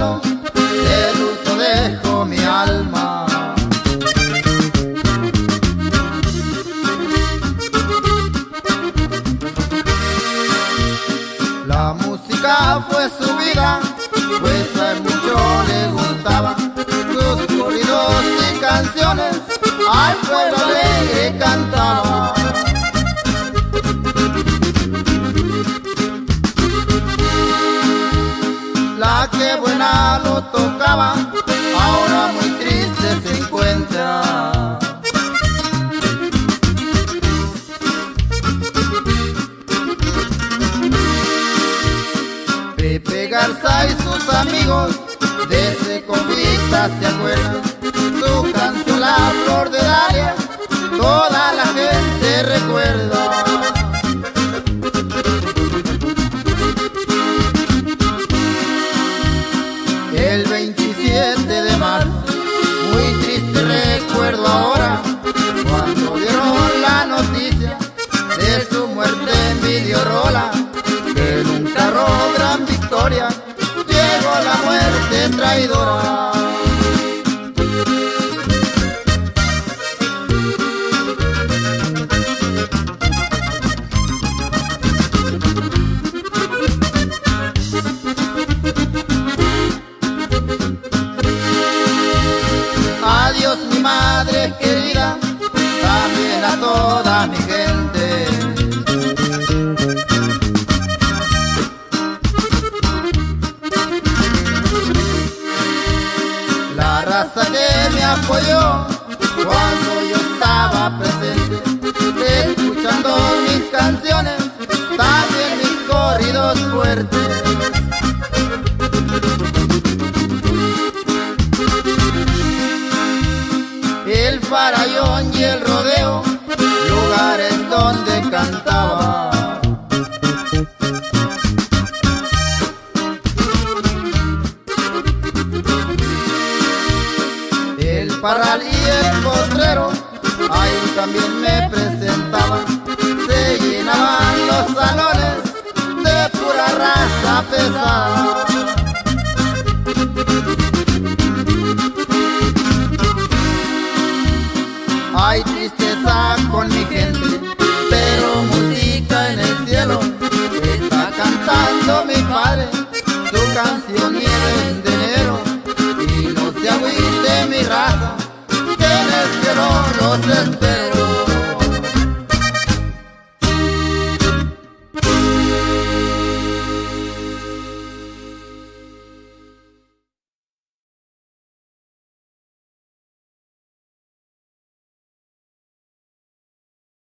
De luto dejo mi alma. La música fue su vida, pues a mucho le gustaba sus corridos y canciones, al pueblo alegre cantaba. Que buena lo tocaba, ahora muy triste se encuentra. Pepe Garza y sus amigos de ese convita se acuerdan. Su canción La Flor de la muerte traidora. Adiós mi madre querida, también a toda mi raza que me apoyó cuando yo estaba presente, escuchando mis canciones, también mis corridos fuertes. el farallón parral y el potrero, ahí también me presentaba. Se llenaban los salones de pura raza pesada. Hay tristeza con mi gente, pero música en el cielo. Está cantando mi padre su canción de Y